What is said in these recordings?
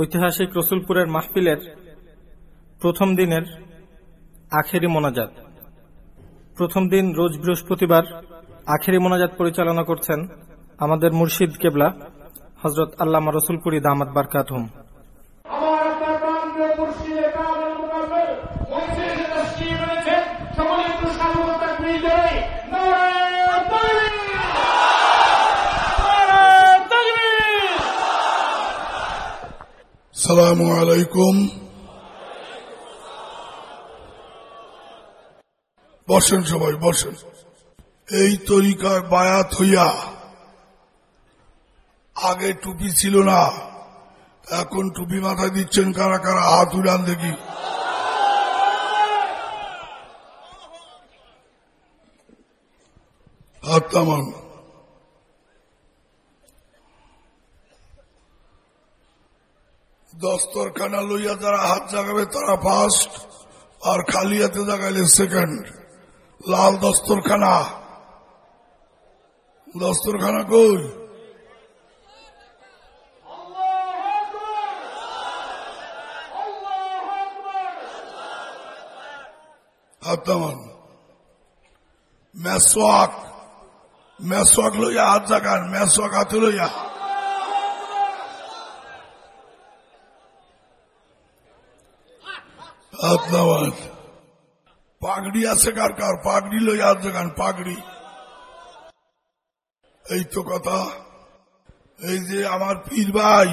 ঐতিহাসিক রসুলপুরের মাহফিলের প্রথম দিনের আখেরি মোনাজাত। প্রথম দিন রোজ বৃহস্পতিবার আখেরি মোনাজাত পরিচালনা করছেন আমাদের মুর্শিদ কেবলা হজরত আল্লামা রসুলপুরি দামাত বারকাতহুম আমার সালামু আলাইকুম। বসেন সবাই, বসেন। এই তরিকায় বায়াত হইয়া আগে টুপি ছিল না, এখন টুপি মাথায় দিচ্ছেন কারা কারা? হাত উড়ান দেখি। হাত তামান দস্তরখানা লইয়া যারা হাত জাগাবে তারা ফার্স্ট আর খালি হাতে জাগাইলে সেকেন্ড লাল দস্তরখানা দস্তরখানা কই হাত তামান মেসওয়াক মেসওয়াক লইয়া হাত জাগান মেসওয়াক হাতে লইয়া হাত পাগড়ি আছে কার কার? পাগড়ি লই হাত জাগান পাগড়ি। এই তো কথা। এই যে আমার পীর ভাই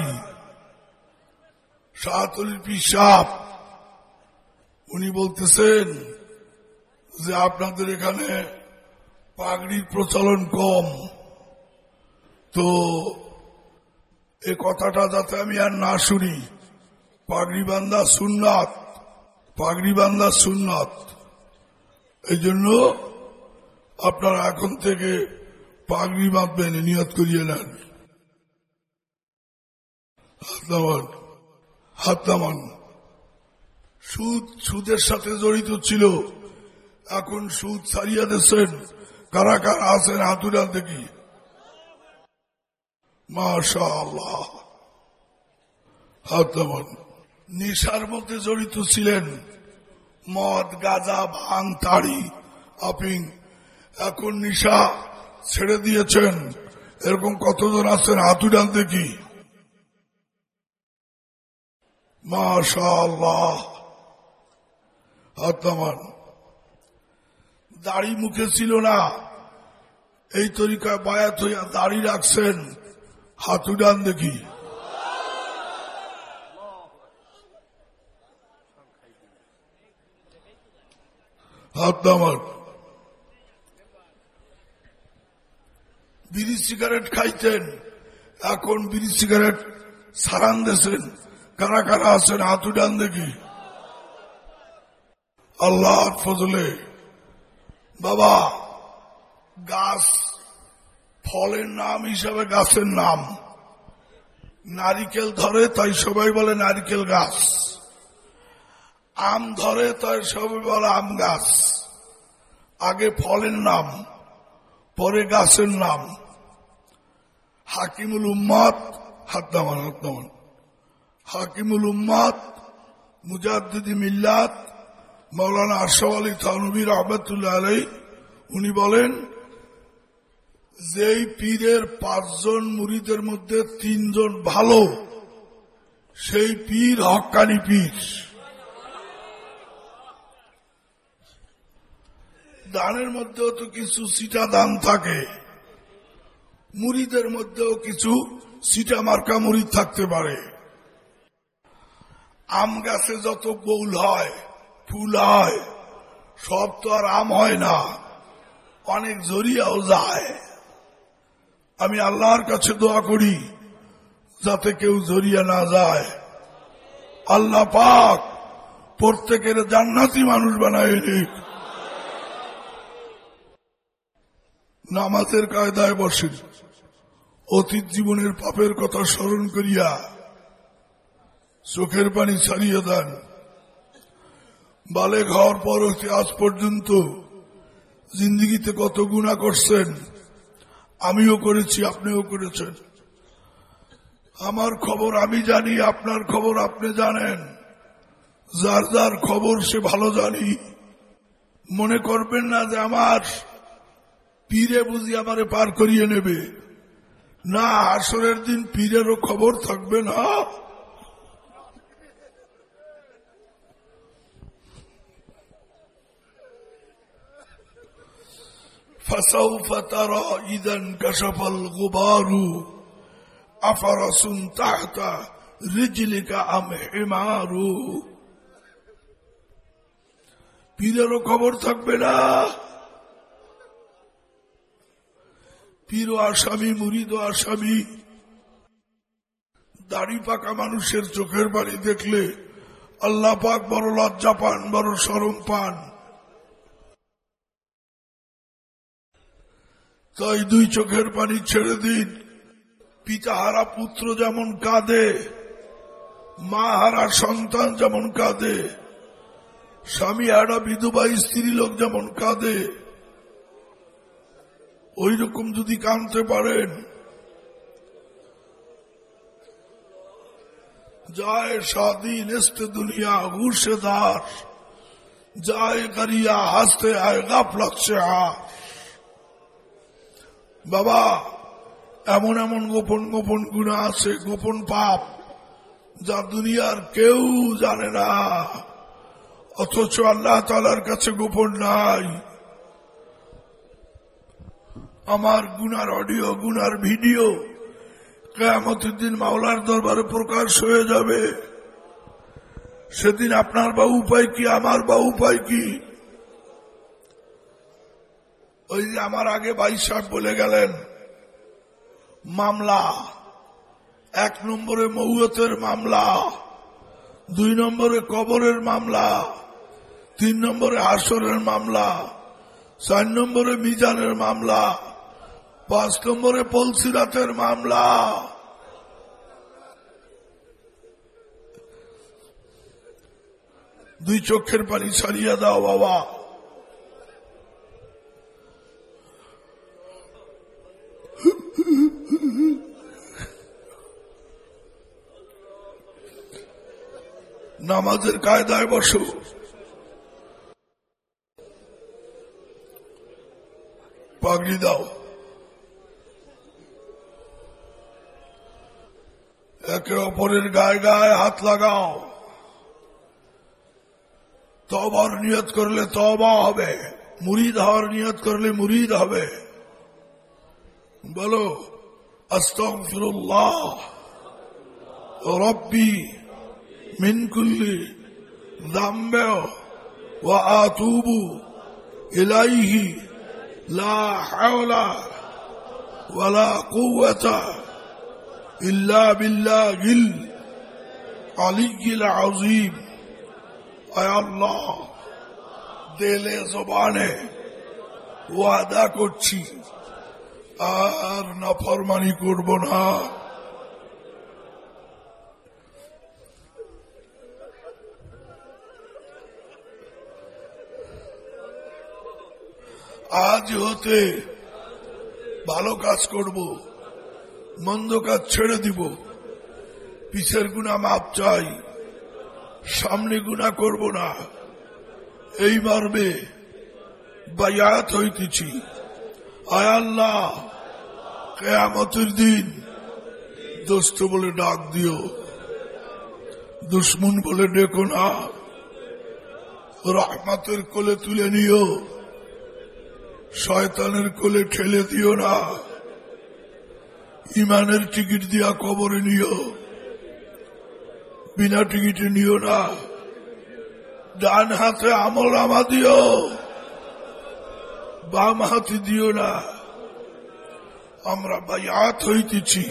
শাহতলির পীর সাপ, উনি বলতেছেন যে আপনাদের এখানে পাগড়ির প্রচলন কম। তো এ কথাটা যাতে আমি আর না শুনি, পাগড়ি বান্ধা সুন্নাত। পাগড়ি বান্ধা সুন্নাত। এই জন্য আপনারা এখন থেকে পাগড়ি বাঁধবেন, নিয়ত করিয়ে নেন। হাত নামান সুদ, সুদের সাথে জড়িত ছিল। এখন সুদ ছাড়িয়ে দিচ্ছেন। কারা কারা আছেন হাতুরাল দেখি। মাশা আল্লাহ হাত নামান। নেশার মধ্যে জড়িত ছিলেন। মদ, গাঁজা, ভাং, তাড়ি, আপিং। এখন নিশা ছেড়ে দিয়েছেন। এরকম কতজন আছেন? হাতুডাল দেখি। মাশাল্লাহ হাতামান দাড়ি মুখে ছিল না। এই তরিকায় বায়াত হইয়া দাড়ি রাখছেন। হাতুডান দেখি। হাত নামান। বিড়ি সিগারেট খাইতেন। এখন বিড়ি সিগারেট সারান দেশেন কারা কারা আছেন হাতু ডান দেখি। আল্লাহ ফজলে। বাবা, গাছ ফলের নাম হিসাবে গাছের নাম। নারিকেল ধরে তাই সবাই বলে নারিকেল গাছ। আম ধরে তাই সবাই বলে আম গাছ। আগে ফলের নাম, পরে গাছের নাম। হাকিমুল উম্মাদ হাত নামান হাত নামান হাকিমুল উম্মাদ, মুজাদ্দিদি মিল্লাত মৌলানা আশরাফ আলী থানবী রহমতুল্লাহ আলাই উনি বলেন, যেই পীরের পাঁচজন মুরিদের মধ্যে তিনজন ভালো, সেই পীর হকানি পীর। দানের মধ্যেও তো কিছু সিটা দান থাকে। মুড়িদের মধ্যেও কিছু সিটা মার্কা মুড়ি থাকতে পারে। আম গাছে যত বউল হয়, ফুল হয়, সব তো আর আম হয় না, অনেক জরিয়াও যায়। আমি আল্লাহর কাছে দোয়া করি, যাতে কেউ জরিয়া না যায়। আল্লাহ পাক প্রত্যেকের জান্নাতি মানুষ বানায় নামাজের কায়দায় বসেন। অতীত জীবনের পাপের কথা স্মরণ করিয়া চোখের পানি ছাড়িয়ে দেন। বালে হওয়ার পর হতে আজ পর্যন্ত জিন্দিগিতে কত গুণা করছেন, আমিও করেছি, আপনিও করেছেন। আমার খবর আমি জানি, আপনার খবর আপনি জানেন। যার যার খবর সে ভালো জানি। মনে করবেন না যে আমার পীরে বুঝি আমারে পার করিয়ে নেবে না আসরের দিন পীরেরও খবর থাকবে না فسوف ترى إذا انكشف الغبار أفرس تحت رجلك أم حمار পীরেরও খবর থাকবে না পীর আসামি, মুরিদ আসামি, দাড়ি পাকা মানুষের চোখের বাড়ি দেখলে আল্লাহ পাক বড় লজ্জা পান, বড় সরম পান। তাই দুই চোখের পানি ছেড়ে দিন। পিতা হারা পুত্র যেমন কাঁদে মা হারা সন্তান যেমন কাঁদে, স্বামী হারা বিধবা স্ত্রী লোক যেমন কাঁদে ওই রকম যদি কানতে পারেন, যায় শাদী নেস্তে দুনিয়া ঘুষে দাস যায় গারিয়া হাসতে আয় গাফলাত সে বাবা, এমন এমন গোপন গোপন গুণা আছে, গোপন পাপ, যা দুনিয়ার কেউ জানে না। অথচ আল্লাহ তালার কাছে গোপন নাই। আমার গুনার অডিও, গুনার ভিডিও কেয়ামতের দিন মাওলার দরবারে প্রকাশ হয়ে যাবে। সেদিন আপনার বা উপায় কি, আমার বা উপায় কি? ওই যে আমার আগে ভাই সাহেব বলে গেলেন, মামলা, এক নম্বরে মৌয়তের মামলা, দুই নম্বরে কবরের মামলা, তিন নম্বরে হাসরের মামলা, চার নম্বরে মিজানের মামলা পাঁচ নম্বরে পলসিরাতের মামলা। দুই চোখের পানি ছাড়িয়ে দাও বাবা। নামাজের কায়দায় বসো। পাগড়ি দাও। کے اوپر گائے گائے ہاتھ لگاؤ۔ توبہ اور نیت کر لے، توبہ ہوے مرید اور نیت کر لے، مرید ہوے بولو استغفر اللہ ربی من کل ذنب و آتوب الیہ۔ لا حول ولا قوت إلا بالله العلي العظيم أي الله দিলে জবানে ওয়াদা করছি আর নাফরমানি করব না আজ হতে ভালো কাজ করব মন্দ কাজ ছেড়ে দিব। পিছের গুণা মাপ চাই। সামনে গুণা করব না। এই মর্মে বায়াত হইতেছি। আয় আল্লাহ, কেয়ামতের দিন দোস্ত বলে ডাক দিও। দুশ্মন বলে ডেকো না। রহমাতের কোলে তুলে নিও। শয়তানের কোলে ঠেলে দিও না। ইমানের টিকিট দিয়া কবরে নিও। বিনা টিকিটে নিও না। ডান হাতে আমল আমা দিও। বাম হাতে দিও না। আমরা বায়াত হইতেছি।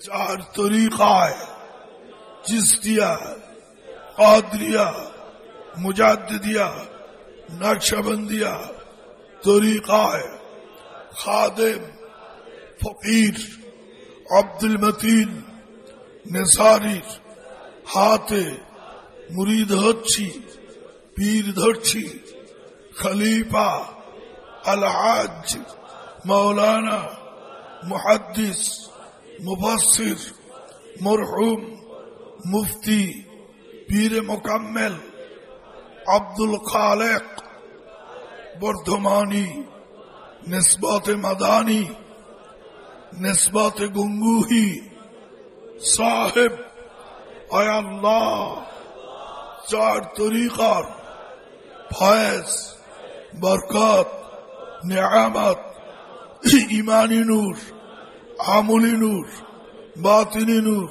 চার তরিকায় চিস্তিয়া কাদরিয়া মুজাদ্দিয়া নকশবন্দিয়া তরিকায় খাদেম ফকির, আব্দুল মতিন নেসারির হাতে মুরিদ হচ্ছি, পীর ধরছি, খলিফা আল আজ মৌলানা মুহাদ্দিস মুফাসির মরহুম, মুফতি, পীর মোকাম্মেল, আব্দুল খালেক, বর্ধমানী, নিসবতে মাদানী নিসবতে গুঙ্গুহি, সাহেব আয়াল্লাহ চার তরিকার, ফয়েজ, বরকত, নিয়ামত ইমানি নূর, আমলি নূর, বাতিনি নূর,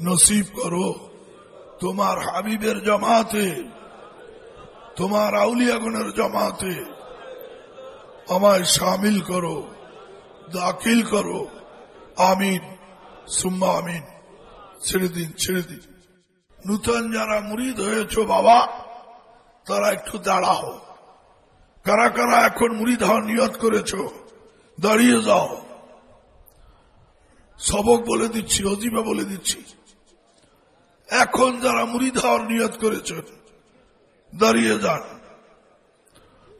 নসিব করো। তোমার হাবিবের জমাতে, তোমার আউলিয়াগণের জমাতে আমায় সামিল করো। দাখিল করো। আমিন। সুম্মা আমিন। ছেড়ে দিন ছেড়ে দিন। নূতন যারা মুরিদ হয়েছ বাবা, তারা একটু দাঁড়াও। কারা কারা এখন মুরিদ হওয়ার নিয়ত করেছ, দাঁড়িয়ে যাও। সবক বলে দিচ্ছি অজিবা বলে দিচ্ছি। এখন যারা মুরিদ হওয়ার নিয়ত করেছেন দাঁড়িয়ে যান।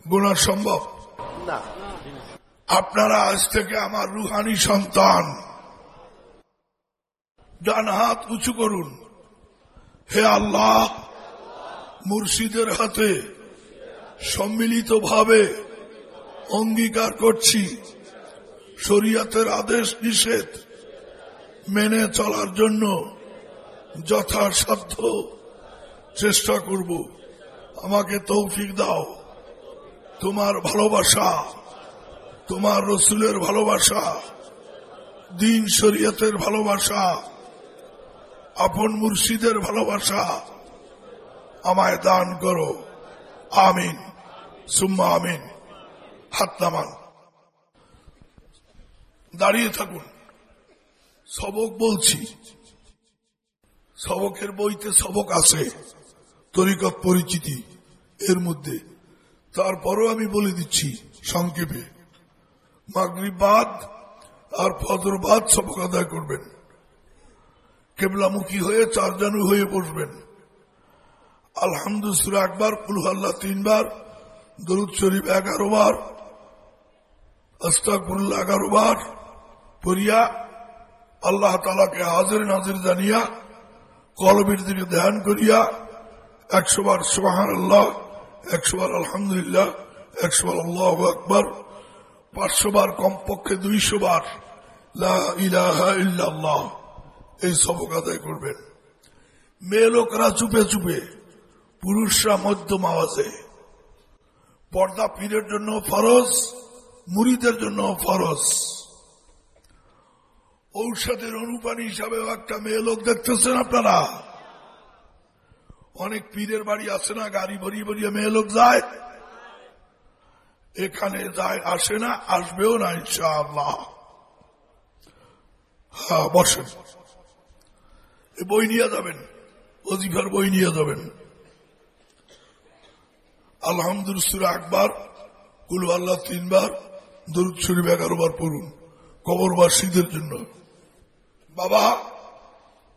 গোনা সম্ভব? আপনারা আজ থেকে আমার রুহানি সন্তান। ডান হাত উঁচু করুন। হে আল্লাহ, মুর্শিদের হাতে সম্মিলিতভাবে অঙ্গীকার করছি। শরিয়াতের আদেশ নিষেধ মেনে চলার জন্য যথাসাধ্য চেষ্টা করব। আমাকে তৌফিক দাও। তোমার ভালোবাসা তোমার রসুলের ভালোবাসা, দিন শরীয়তের ভালোবাসা, আপন মুর্শিদের ভালোবাসা আমায় দান করো। আমিন। সুম্মা আমিন। হাত নামান। দাঁড়িয়ে থাকুন। সবক বলছি, সবকের বইতে সবক আছে তরিকত পরিচিতি এর মধ্যে। তারপরও আমি বলে দিচ্ছি সংক্ষেপে। মাগরিবাদ আর ফজরবাদ সবক আদায় করবেন। কেবলামুখী হয়ে চার জানু হয়ে বসবেন। আলহামদুসুরা একবার কুলহাল্লা তিনবার, দরুদ শরীফ এগারো বার আস্তাকুল্লা এগারো বার পড়িয়া আল্লাহ তালাকে হাজির নাজির জানিয়া কলবের দিকে ধ্যান করিয়া একশো বার সোহান আল্লাহ একশো বার আলহামদুলিল্লাহ, একশো বার আল্লাহ আকবর পাঁচশো বার, কমপক্ষে দুইশো বার ইল্লাল্লাহ এই সবক আদায় করবেন। মেয়ে লোকরা চুপে চুপে, পুরুষরা মধ্যম আওয়াজে। পর্দা পীরের জন্য ফরজ, মুড়িদের জন্য ফরজ। ঔষধের অনুপানি হিসাবে একটা মেয়ে লোক দেখতেছেন আপনারা? অনেক পীরের বাড়ি আছে না, গাড়ি ভরিয়ে ভরিয়ে মেয়ে লোক যায়। এখানে যায় আসে না, আসবেও না, ইনশাআল্লাহ। হ্যাঁ বসেন। বই নিয়ে যাবেন অজিফার বই নিয়ে যাবেন। আলহামদুলিল্লাহ একবার কুলু আল্লাহ তিনবার, দরুদ শরীফ এগারো বার পড়ুন কবরবাসীদের জন্য। বাবা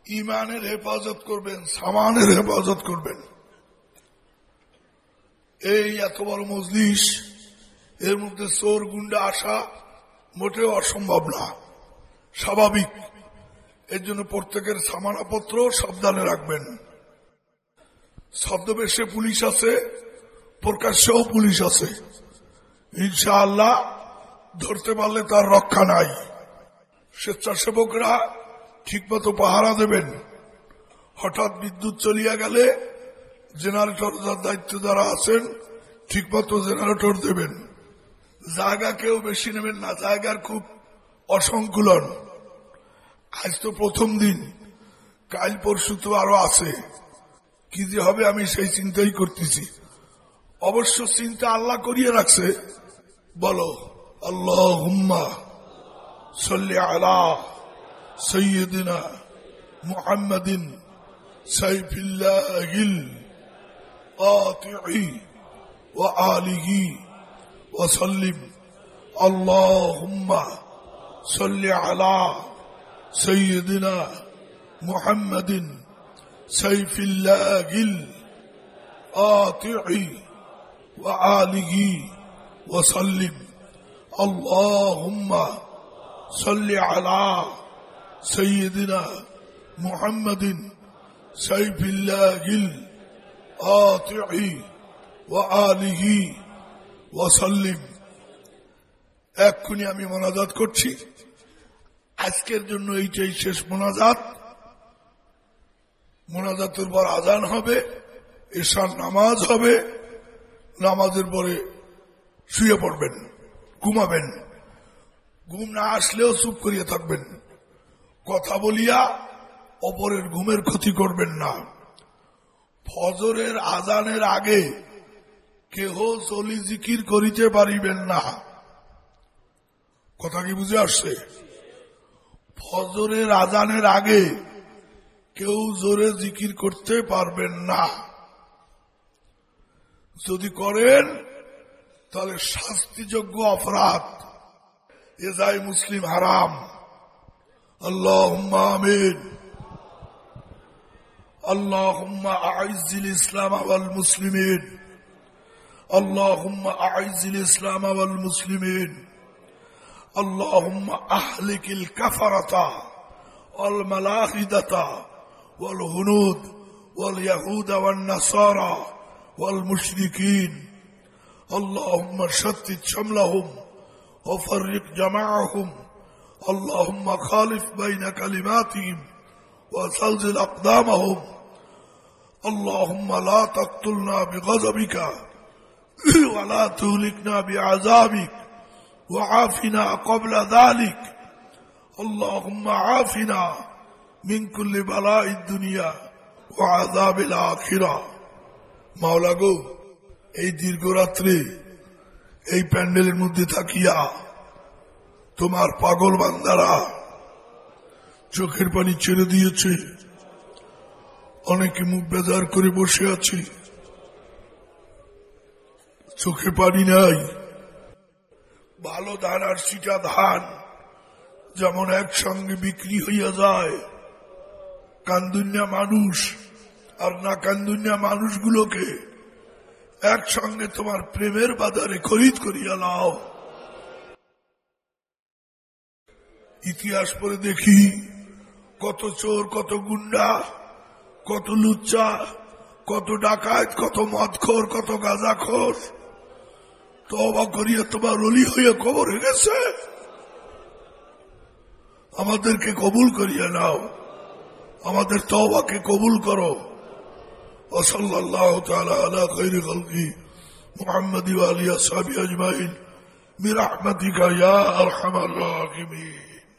ইমানের হেফাজত করবেন, সামানের হেফাজত করবেন। এই এত বড় মজলিস এর মধ্যে চোর, গুন্ডা আসা মোটেও অসম্ভব না। স্বাভাবিক। এর জন্য প্রত্যেকের সামানাপত্র সাবধানে রাখবেন। ছদ্মবেশে পুলিশ আছে, প্রকাশ্যেও পুলিশ আছে। ইনশাআল্লাহ ধরতে পারলে তার রক্ষা নাই। স্বেচ্ছাসেবকরা ঠিকমতো পাহারা দেবেন। হঠাৎ বিদ্যুৎ চলিয়া গেলে জেনারেটর যার দায়িত্ব যারা আছেন, ঠিকমতো জেনারেটর দেবেন। জায়গা কেউ বেশি নেবেন না, জায়গার খুব অসংকুলন। আজ তো প্রথম দিন, কাল পরশু তো আরও আছে। কি যে হবে আমি সেই চিন্তাই করতেছি। অবশ্য চিন্তা আল্লাহ করিয়ে রাখছে। বলো আল্লাহ হুম্মা সল্লি আলা সৈয়দিনা মুহাম্মদিন সাইফিল্লাহ আলিহী وسلم. اللهم صل على سيدنا محمد سيف الله القاطع وآله وسلم. اللهم صل على سيدنا محمد سيف الله الآطع وآله ওয়াসাল্লিম। এক্ষুনি আমি মোনাজাত করছি। আজকের জন্য এইটাই শেষ মোনাজাত। মোনাজাতের পর আজান হবে এসার নামাজ হবে। নামাজের পরে শুয়ে পড়বেন, ঘুমাবেন। ঘুম না আসলেও চুপ করিয়া থাকবেন। কথা বলিয়া অপরের ঘুমের ক্ষতি করবেন না। ফজরের আজানের আগে কেহ চলি জিকির করিতে পারিবেন না। কথা কি বুঝে আসছে? ফজরের আজানের আগে কেউ জোরে জিকির করতে পারবেন না। যদি করেন, তাহলে শাস্তিযোগ্য অপরাধ। এ যায় মুসলিম হারাম। আল্লাহ আমিন। আল্লাহ আইজিল ইসলাম আবাল মুসলিমিন। اللهم أعز الإسلام والمسلمين. اللهم أهلك الكفرة والملاحدة والهنود واليهود والنصارى والمشركين. اللهم شتت شملهم وفرق جمعهم اللهم خالف بين كلماتهم وزلزل أقدامهم. اللهم لا تقتلنا بغضبك. ولا تهلكنا بعذابك وعافنا قبل ذلك اللهم عافنا من كل بلاء الدنيا وعذاب الآخرة মাওলা গো এই দীর্ঘ রাত্রে এই প্যান্ডেলের মধ্যে থাকিয়া তোমার পাগল বান্দারা চোখের পানি ছেড়ে দিয়েছে অনেকে মুখ বেজার করে বসে আছে চোখে পানি নাই। ভালো ধান আর সিটা ধান যেমন একসঙ্গে বিক্রি হইয়া যায়, কান্দুন্যা মানুষ আর না কান্দুন্যা মানুষগুলোকে একসঙ্গে তোমার প্রেমের বাজারে খরিদ করিয়া লাও ইতিহাস পরে দেখি কত চোর, কত গুন্ডা, কত লুচ্চা, কত ডাকাত, কত মদখোর, কত গাঁজাখোর। তবা করিয়া তোমার অলি হইয়া কবর হয়ে গেছে আমাদেরকে কবুল করিয়া নাও। আমাদের তবাকে কবুল করো। ওসল্লাহ আলা খৈরি গলকি মোহাম্মদ আলিয়া সাবি আজমাইন। মিরাহমদিকা ইয়া আরহামার রাহিমিন।